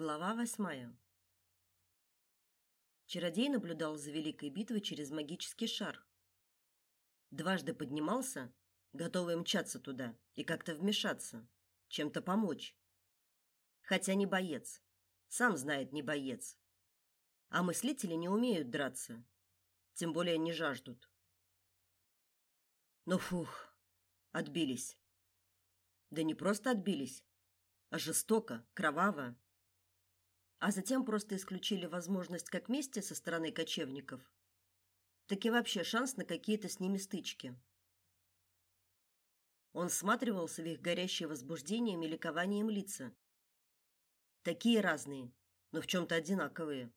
Глава восьмая. Чародей наблюдал за великой битвой через магический шар. Дважды поднимался, готовый мчаться туда и как-то вмешаться, чем-то помочь. Хотя не боец. Сам знает, не боец. А мыслители не умеют драться, тем более не жаждут. Но фух, отбились. Да не просто отбились, а жестоко, кроваво а затем просто исключили возможность как мести со стороны кочевников, так и вообще шанс на какие-то с ними стычки. Он всматривался в их горящее возбуждением и ликованием лица. Такие разные, но в чем то одинаковые.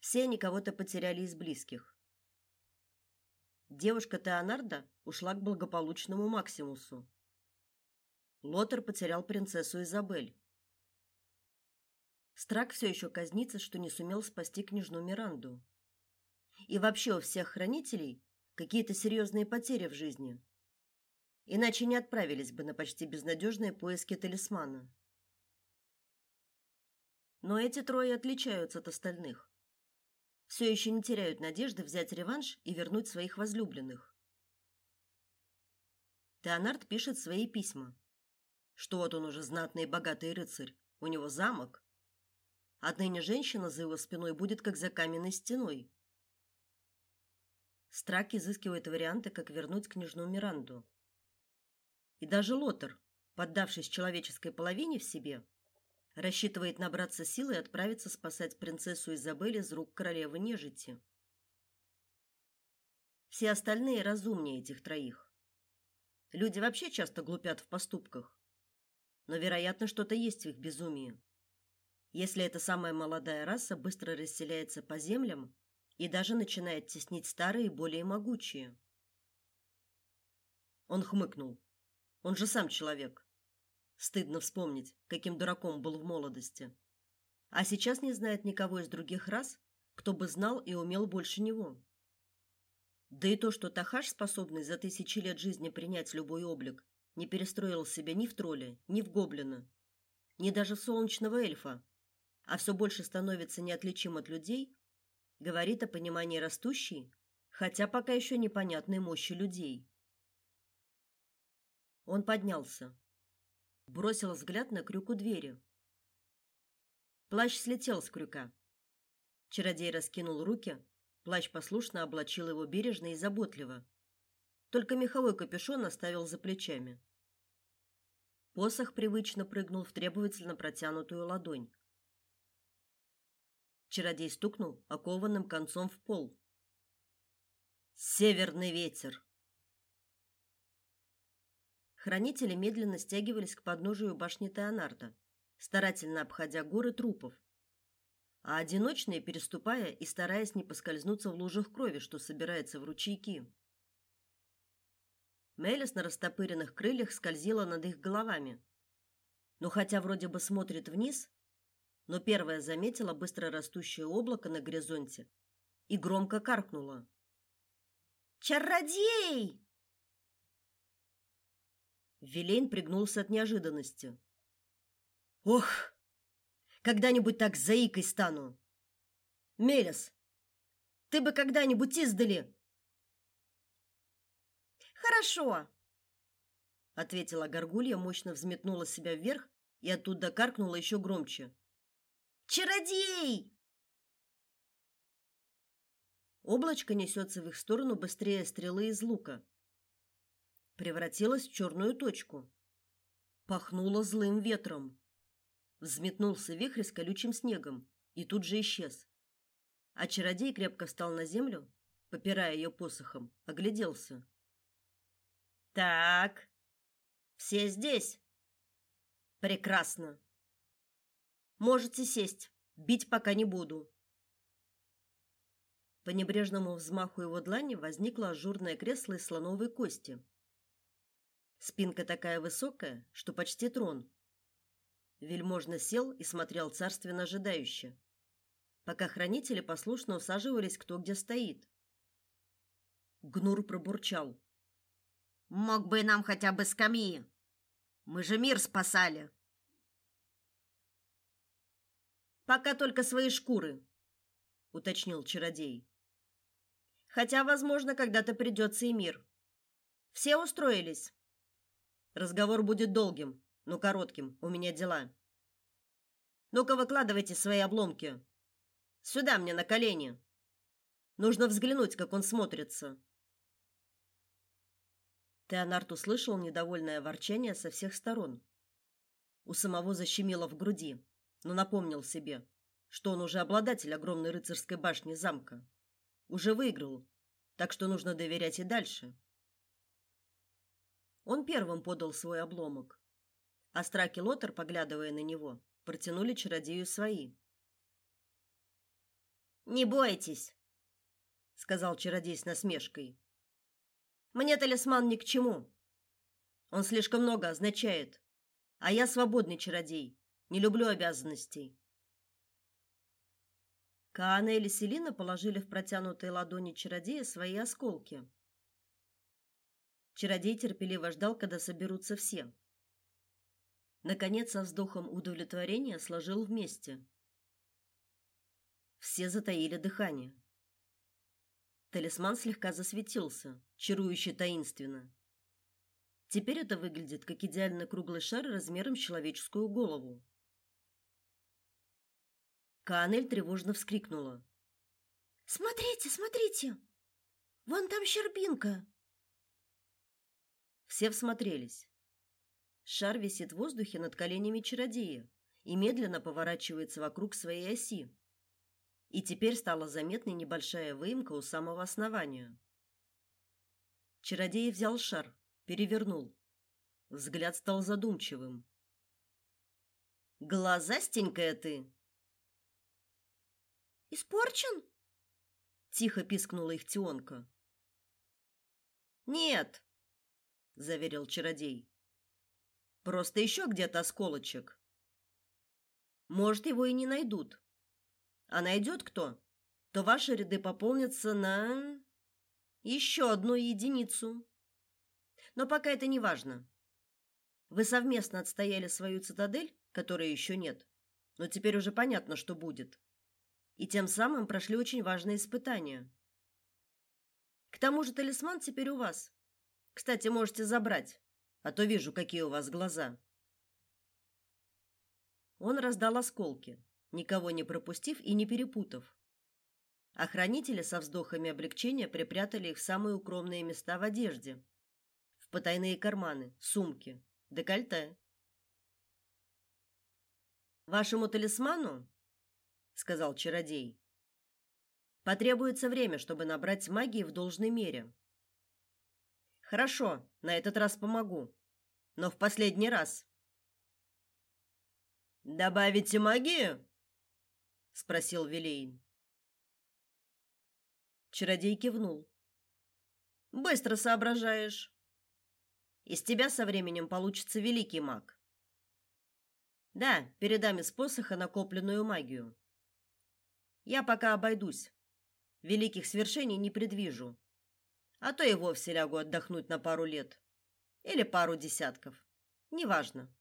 Все они кого-то потеряли из близких. Девушка Теонарда ушла к благополучному Максимусу. Лотер потерял принцессу Изабель. Страк все еще казнится, что не сумел спасти княжну Миранду. И вообще у всех хранителей какие-то серьезные потери в жизни. Иначе не отправились бы на почти безнадежные поиски талисмана. Но эти трое отличаются от остальных. Все еще не теряют надежды взять реванш и вернуть своих возлюбленных. Теонард пишет свои письма, что вот он уже знатный и богатый рыцарь, у него замок, Отныне женщина за его спиной будет как за каменной стеной. Страк изыскивает варианты, как вернуть княжну Миранду. И даже Лотер, поддавшись человеческой половине в себе, рассчитывает набраться силы и отправиться спасать принцессу Изабель из рук королевы нежити. Все остальные разумнее этих троих. Люди вообще часто глупят в поступках, но, вероятно, что-то есть в их безумии если эта самая молодая раса быстро расселяется по землям и даже начинает теснить старые, более могучие. Он хмыкнул. Он же сам человек. Стыдно вспомнить, каким дураком был в молодости. А сейчас не знает никого из других рас, кто бы знал и умел больше него. Да и то, что Тахаш, способный за тысячи лет жизни принять любой облик, не перестроил себя ни в тролля, ни в гоблина, ни даже в солнечного эльфа, а все больше становится неотличим от людей, говорит о понимании растущей, хотя пока еще непонятной мощи людей. Он поднялся, бросил взгляд на крюк у двери. Плащ слетел с крюка. Чародей раскинул руки, плащ послушно облачил его бережно и заботливо. Только меховой капюшон оставил за плечами. Посох привычно прыгнул в требовательно протянутую ладонь. Чародей стукнул окованным концом в пол. Северный ветер. Хранители медленно стягивались к подножию башни Теонарда, старательно обходя горы трупов, а одиночные переступая и стараясь не поскользнуться в лужах крови, что собирается в ручейки. Мелис на растопыренных крыльях скользила над их головами. Но хотя вроде бы смотрит вниз, но первая заметила быстро растущее облако на горизонте и громко каркнула. «Чародей!» Вилейн пригнулся от неожиданности. «Ох, когда-нибудь так заикой стану! Мелес, ты бы когда-нибудь издали!» «Хорошо!» — ответила горгулья, мощно взметнула себя вверх и оттуда каркнула еще громче. Чародей! Облачко несется в их сторону быстрее стрелы из лука. Превратилось в черную точку. Пахнуло злым ветром. Взметнулся вихрь с колючим снегом и тут же исчез. А чародей крепко встал на землю, попирая ее посохом, огляделся. Так. Все здесь. Прекрасно. Можете сесть. Бить пока не буду. По небрежному взмаху его длани возникло ажурное кресло из слоновой кости. Спинка такая высокая, что почти трон. Вельможно сел и смотрел царственно ожидающе, пока хранители послушно усаживались кто где стоит. Гнур пробурчал: "Мог бы нам хотя бы скамьи. Мы же мир спасали". Пока только свои шкуры, уточнил чародей. Хотя, возможно, когда-то придется и мир. Все устроились. Разговор будет долгим, но коротким. У меня дела. Ну-ка выкладывайте свои обломки. Сюда мне на колени. Нужно взглянуть, как он смотрится. Теонард услышал недовольное ворчание со всех сторон. У самого защемило в груди, но напомнил себе, что он уже обладатель огромной рыцарской башни замка. Уже выиграл, так что нужно доверять и дальше. Он первым подал свой обломок. А Страк и Лотар, поглядывая на него, протянули чародею свои. «Не бойтесь», — сказал чародей с насмешкой. «Мне талисман ни к чему. Он слишком много означает. А я свободный чародей, не люблю обязанностей». Каана и Селина положили в протянутые ладони чародея свои осколки. Чародей терпеливо ждал, когда соберутся все. Наконец, со вздохом удовлетворения сложил вместе. Все затаили дыхание. Талисман слегка засветился, чарующе таинственно. Теперь это выглядит как идеально круглый шар размером с человеческую голову. Канель тревожно вскрикнула. Смотрите, смотрите. Вон там щербинка. Все всмотрелись. Шар висит в воздухе над коленями чародея и медленно поворачивается вокруг своей оси. И теперь стала заметной небольшая выемка у самого основания. Чародей взял шар, перевернул. Взгляд стал задумчивым. Глазастенькая ты, Испорчен? Тихо пискнула их Тионка. Нет, заверил чародей. Просто еще где-то осколочек. Может, его и не найдут. А найдет кто, то ваши ряды пополнятся на еще одну единицу. Но пока это не важно. Вы совместно отстояли свою цитадель, которой еще нет. Но теперь уже понятно, что будет и тем самым прошли очень важное испытание. К тому же талисман теперь у вас. Кстати, можете забрать, а то вижу, какие у вас глаза. Он раздал осколки, никого не пропустив и не перепутав. Охранители со вздохами облегчения припрятали их в самые укромные места в одежде, в потайные карманы, сумки, декольте. Вашему талисману сказал чародей. Потребуется время, чтобы набрать магии в должной мере. Хорошо, на этот раз помогу. Но в последний раз. Добавите магию? спросил Вилейн. Чародей кивнул. Быстро соображаешь. Из тебя со временем получится великий маг. Да, передам из посоха накопленную магию. Я пока обойдусь. Великих свершений не предвижу. А то и вовсе лягу отдохнуть на пару лет. Или пару десятков. Неважно.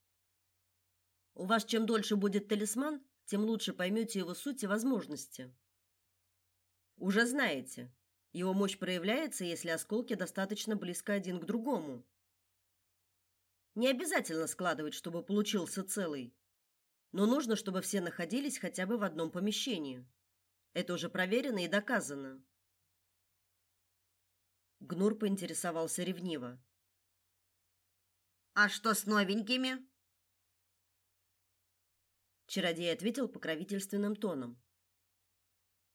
У вас чем дольше будет талисман, тем лучше поймете его суть и возможности. Уже знаете, его мощь проявляется, если осколки достаточно близко один к другому. Не обязательно складывать, чтобы получился целый, но нужно, чтобы все находились хотя бы в одном помещении. Это уже проверено и доказано. Гнур поинтересовался ревниво. А что с новенькими? Чародей ответил покровительственным тоном.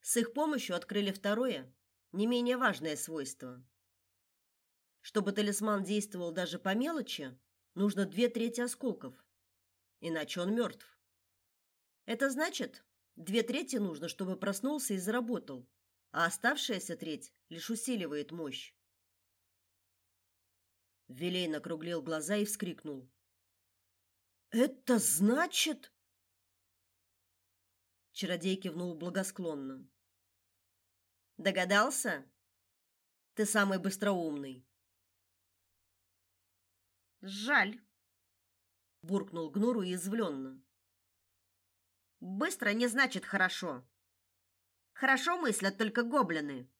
С их помощью открыли второе, не менее важное свойство. Чтобы талисман действовал даже по мелочи, нужно две трети осколков, иначе он мертв. Это значит, Две трети нужно, чтобы проснулся и заработал, а оставшаяся треть лишь усиливает мощь. Вилей округлил глаза и вскрикнул. «Это значит...» Чародей кивнул благосклонно. «Догадался? Ты самый быстроумный». «Жаль», — буркнул Гнуру язвленно. Быстро не значит хорошо. Хорошо мыслят только гоблины.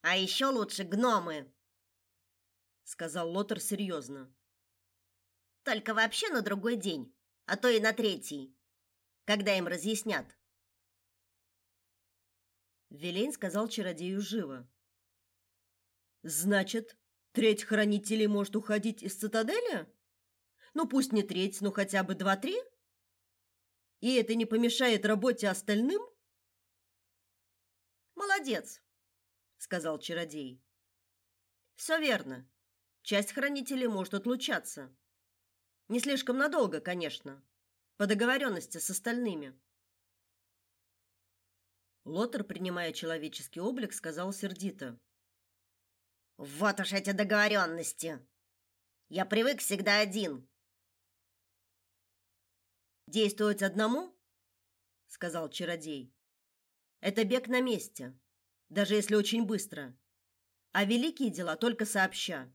А еще лучше гномы, сказал Лотер серьезно. Только вообще на другой день, а то и на третий, когда им разъяснят. Велень сказал чародею живо. Значит, треть хранителей может уходить из цитадели? Ну пусть не треть, но хотя бы два-три? И это не помешает работе остальным? Молодец, сказал чародей. Все верно. Часть хранителей может отлучаться. Не слишком надолго, конечно, по договоренности с остальными. Лотер, принимая человеческий облик, сказал сердито: "Вот уж эти договоренности. Я привык всегда один. Действовать одному, сказал чародей. Это бег на месте, даже если очень быстро. А великие дела только сообща.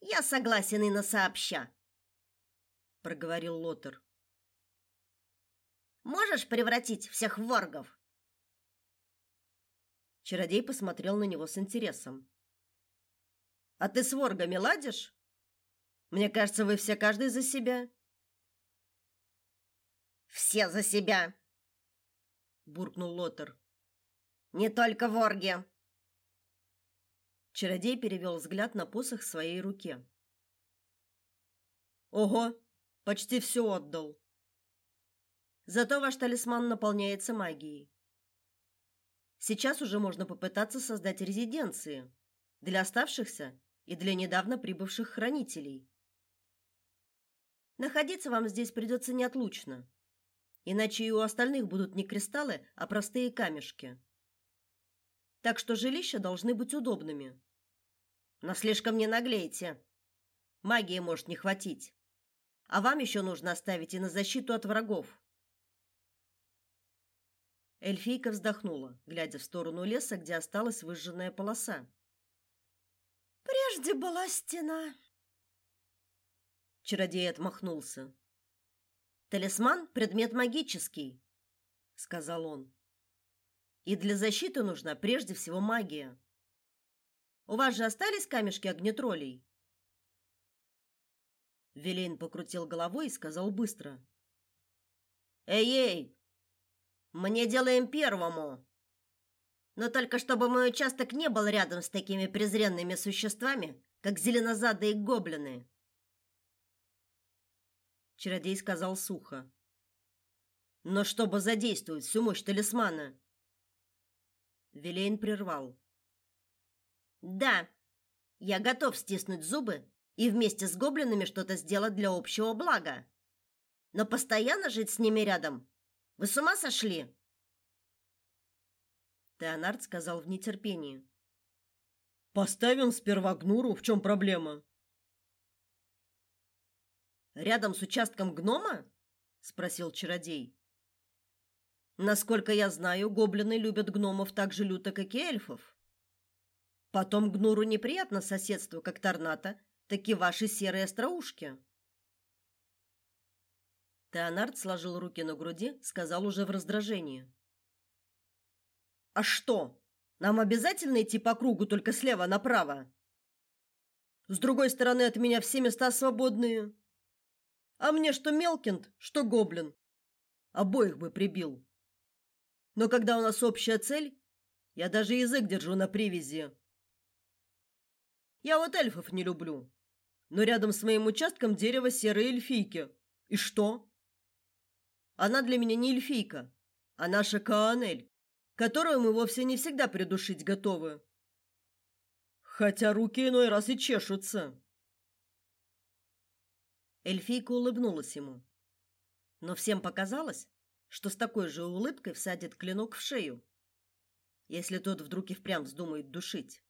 Я согласен и на сообща, проговорил Лотер. Можешь превратить всех в воргов? Чародей посмотрел на него с интересом. А ты с воргами ладишь? Мне кажется, вы все каждый за себя. Все за себя, буркнул Лотер. Не только ворги. Чародей перевел взгляд на посох в своей руке. Ого, почти все отдал. Зато ваш талисман наполняется магией. Сейчас уже можно попытаться создать резиденции для оставшихся и для недавно прибывших хранителей. Находиться вам здесь придется неотлучно. Иначе и у остальных будут не кристаллы, а простые камешки. Так что жилища должны быть удобными. Но слишком не наглейте. Магии может не хватить. А вам еще нужно оставить и на защиту от врагов. Эльфийка вздохнула, глядя в сторону леса, где осталась выжженная полоса. Прежде была стена. Чародей отмахнулся. Талисман предмет магический, сказал он. И для защиты нужна прежде всего магия. У вас же остались камешки огнетролей? Велейн покрутил головой и сказал быстро: "Эй-ей, мне делаем первому. Но только чтобы мой участок не был рядом с такими презренными существами, как зеленозадые гоблины". Чародей сказал сухо. Но чтобы задействовать всю мощь талисмана. Велейн прервал. Да, я готов стиснуть зубы и вместе с гоблинами что-то сделать для общего блага. Но постоянно жить с ними рядом? Вы с ума сошли? Теонард сказал в нетерпении. Поставим сперва Гнуру, в чем проблема? Рядом с участком гнома? спросил чародей. Насколько я знаю, гоблины любят гномов так же люто, как и эльфов. Потом Гнуру неприятно соседство как Торната, так и ваши серые остроушки. Теонард сложил руки на груди, сказал уже в раздражении: "А что? Нам обязательно идти по кругу только слева направо? С другой стороны от меня все места свободные. А мне что Мелкинд, что Гоблин. Обоих бы прибил. Но когда у нас общая цель, я даже язык держу на привязи. Я вот эльфов не люблю. Но рядом с моим участком дерево серой эльфийки. И что? Она для меня не эльфийка, а наша Каанель, которую мы вовсе не всегда придушить готовы. Хотя руки иной раз и чешутся. Эльфийка улыбнулась ему. Но всем показалось, что с такой же улыбкой всадит клинок в шею, если тот вдруг и впрямь вздумает душить.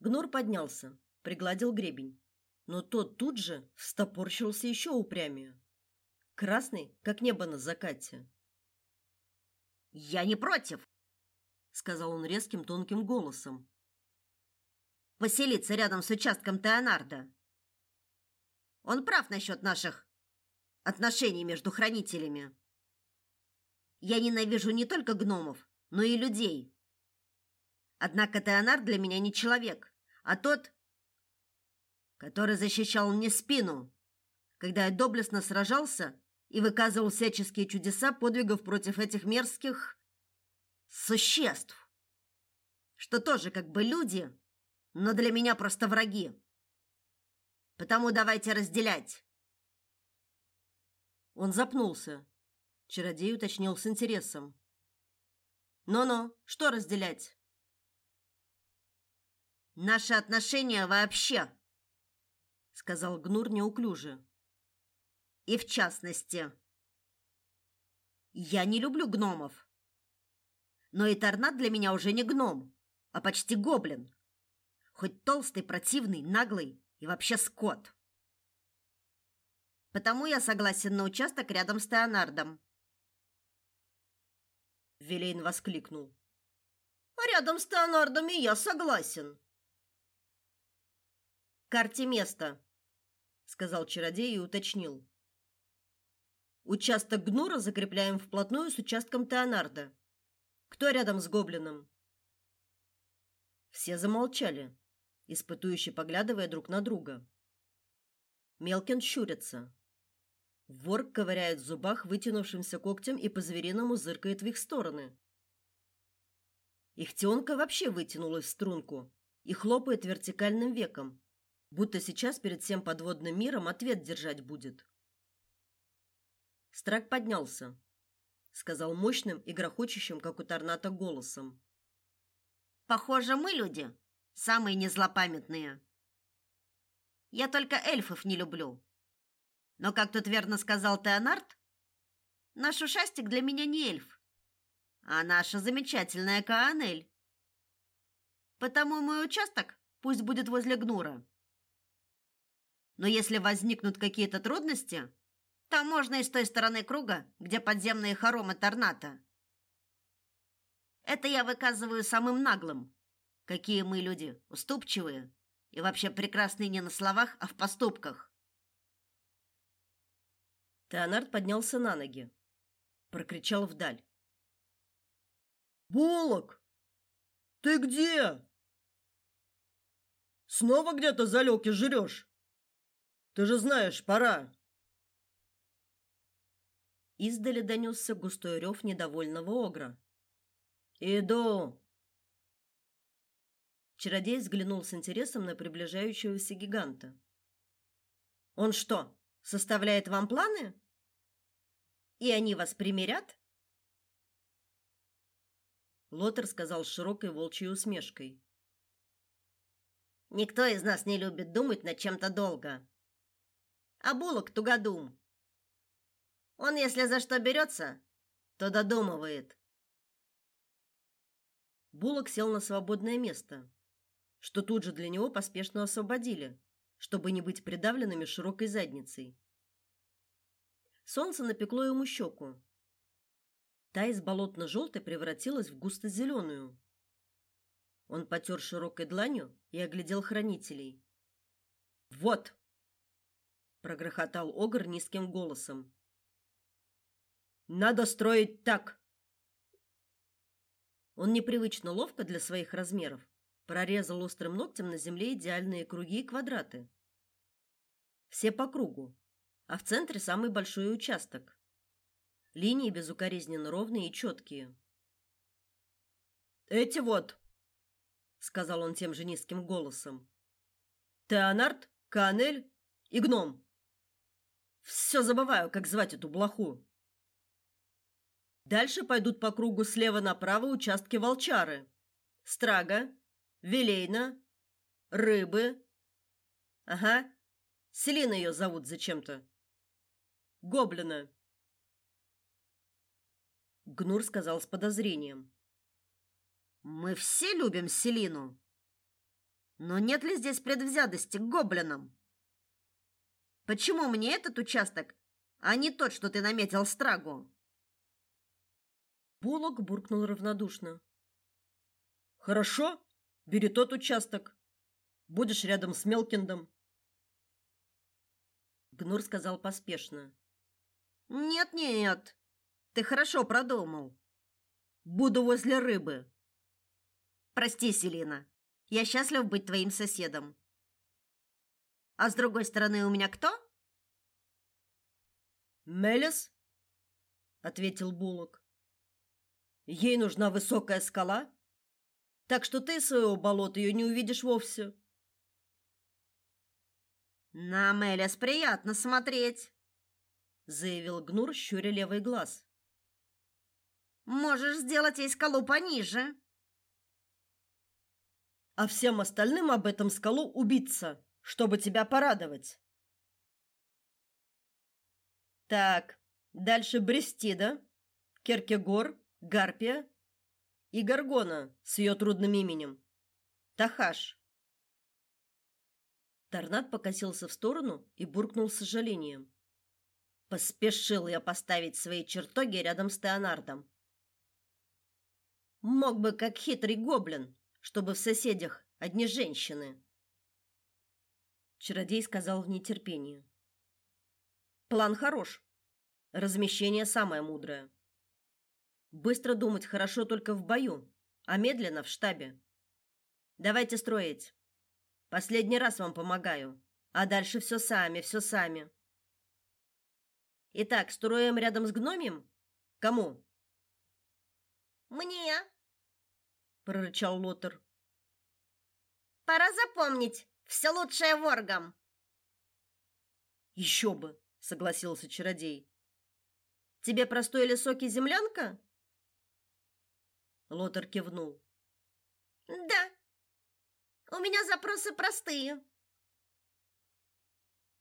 Гнор поднялся, пригладил гребень, но тот тут же встопорщился еще упрямее. Красный, как небо на закате. «Я не против!» — сказал он резким тонким голосом. «Поселиться рядом с участком Теонарда. Он прав насчет наших отношений между хранителями. Я ненавижу не только гномов, но и людей. Однако Теонар для меня не человек, а тот, который защищал мне спину, когда я доблестно сражался и выказывал всяческие чудеса подвигов против этих мерзких существ, что тоже как бы люди, но для меня просто враги. Потому давайте разделять. Он запнулся. Чародей уточнил с интересом. «Но-но, что разделять?» «Наши отношения вообще», — сказал Гнур неуклюже. «И в частности, я не люблю гномов. Но и Торнад для меня уже не гном, а почти гоблин. Хоть толстый, противный, наглый и вообще скот. Потому я согласен на участок рядом с Теонардом. Вилейн воскликнул. А рядом с Теонардом и я согласен. Карте место, сказал чародей и уточнил. Участок Гнура закрепляем вплотную с участком Теонарда. Кто рядом с гоблином? Все замолчали, испытующе поглядывая друг на друга. Мелкин щурится. Вор ковыряет в зубах вытянувшимся когтем и по-звериному зыркает в их стороны. Ихтионка вообще вытянулась в струнку и хлопает вертикальным веком, будто сейчас перед всем подводным миром ответ держать будет. Страк поднялся, сказал мощным и грохочущим, как у торната, голосом. «Похоже, мы люди, самые незлопамятные. Я только эльфов не люблю. Но, как тут верно сказал Теонард, наш ушастик для меня не эльф, а наша замечательная Каанель. Потому мой участок пусть будет возле Гнура. Но если возникнут какие-то трудности, то можно и с той стороны круга, где подземные хоромы Торната. Это я выказываю самым наглым. Какие мы люди, уступчивые и вообще прекрасные не на словах, а в поступках. Теонард поднялся на ноги, прокричал вдаль: "Болок, ты где? Снова где-то залег и жрешь? Ты же знаешь, пора". Издали донесся густой рев недовольного огра. "Иду", Чародей взглянул с интересом на приближающегося гиганта. Он что, составляет вам планы? И они вас примирят? Лотер сказал с широкой волчьей усмешкой. Никто из нас не любит думать над чем-то долго. А Булок тугодум. Он, если за что берется, то додумывает. Булок сел на свободное место, что тут же для него поспешно освободили, чтобы не быть придавленными широкой задницей. Солнце напекло ему щеку. Та из болотно-желтой превратилась в густо-зеленую. Он потер широкой дланью и оглядел хранителей. «Вот!» — прогрохотал Огр низким голосом. «Надо строить так!» Он непривычно ловко для своих размеров прорезал острым ногтем на земле идеальные круги и квадраты. Все по кругу, а в центре самый большой участок. Линии безукоризненно ровные и четкие. Эти вот, сказал он тем же низким голосом. Теонард, Канель и гном. Все забываю, как звать эту блоху. Дальше пойдут по кругу слева направо участки волчары. Страга, Вилейна, Рыбы. Ага. Селина ее зовут зачем-то. Гоблина. Гнур сказал с подозрением. Мы все любим Селину. Но нет ли здесь предвзятости к гоблинам? Почему мне этот участок, а не тот, что ты наметил Страгу? Булок буркнул равнодушно. Хорошо, Бери тот участок. Будешь рядом с Мелкиндом. Гнур сказал поспешно. Нет-нет. Ты хорошо продумал. Буду возле рыбы. Прости, Селина. Я счастлив быть твоим соседом. А с другой стороны, у меня кто? Мелис, ответил Булок. Ей нужна высокая скала, так что ты своего болота ее не увидишь вовсе. На Мелис приятно смотреть, заявил Гнур, щуря левый глаз. Можешь сделать ей скалу пониже. А всем остальным об этом скалу убиться, чтобы тебя порадовать. Так, дальше Брестида, Керкегор, Гарпия и Гаргона с ее трудным именем. Тахаш. Торнад покосился в сторону и буркнул с сожалением. Поспешил я поставить свои чертоги рядом с Теонардом. Мог бы, как хитрый гоблин, чтобы в соседях одни женщины. Чародей сказал в нетерпении. План хорош. Размещение самое мудрое. Быстро думать хорошо только в бою, а медленно в штабе. Давайте строить. Последний раз вам помогаю, а дальше все сами, все сами. Итак, строим рядом с гномием? Кому? Мне, прорычал Лотер. Пора запомнить, все лучшее воргам. Еще бы, согласился чародей. Тебе простой лесок и землянка? Лотер кивнул. Да. У меня запросы простые.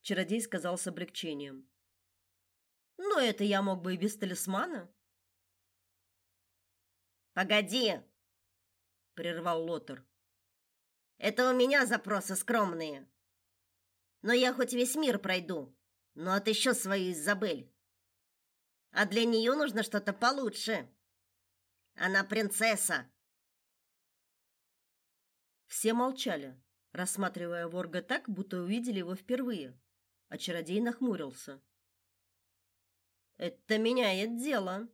Чародей сказал с облегчением. Но это я мог бы и без талисмана. Погоди, прервал Лотер. Это у меня запросы скромные. Но я хоть весь мир пройду, но отыщу свою Изабель. А для нее нужно что-то получше. Она принцесса. Все молчали, рассматривая Ворга так, будто увидели его впервые. А чародей нахмурился. Это меняет дело.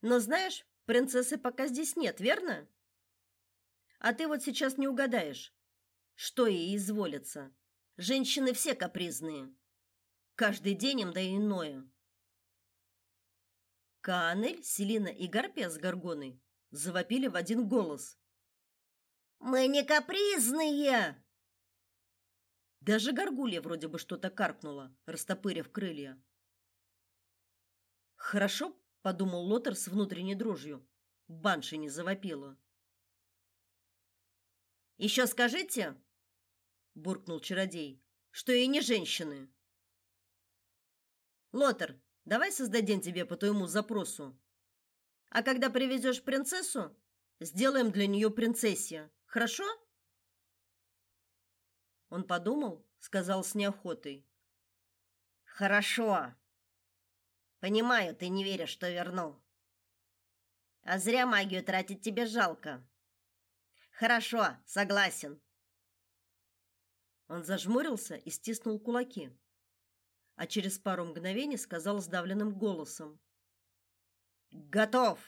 Но знаешь, принцессы пока здесь нет, верно? А ты вот сейчас не угадаешь, что ей изволится. Женщины все капризные. Каждый день им да иное. Каанель, Селина и Гарпия с Горгоной завопили в один голос. «Мы не капризные!» Даже Горгулья вроде бы что-то каркнула, растопырив крылья. Хорошо, подумал Лотер с внутренней дрожью. Банши не завопила. Еще скажите, буркнул чародей, что и не женщины. Лотер, давай создадим тебе по твоему запросу. А когда привезешь принцессу, сделаем для нее принцессия. Хорошо? Он подумал, сказал с неохотой: Хорошо. Понимаю, ты не веришь, что верну. А зря магию тратить тебе жалко. Хорошо, согласен. Он зажмурился и стиснул кулаки. А через пару мгновений сказал сдавленным голосом: "Готов.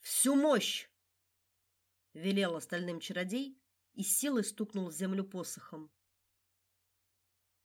Всю мощь!" велел остальным чародей и силой стукнул в землю посохом.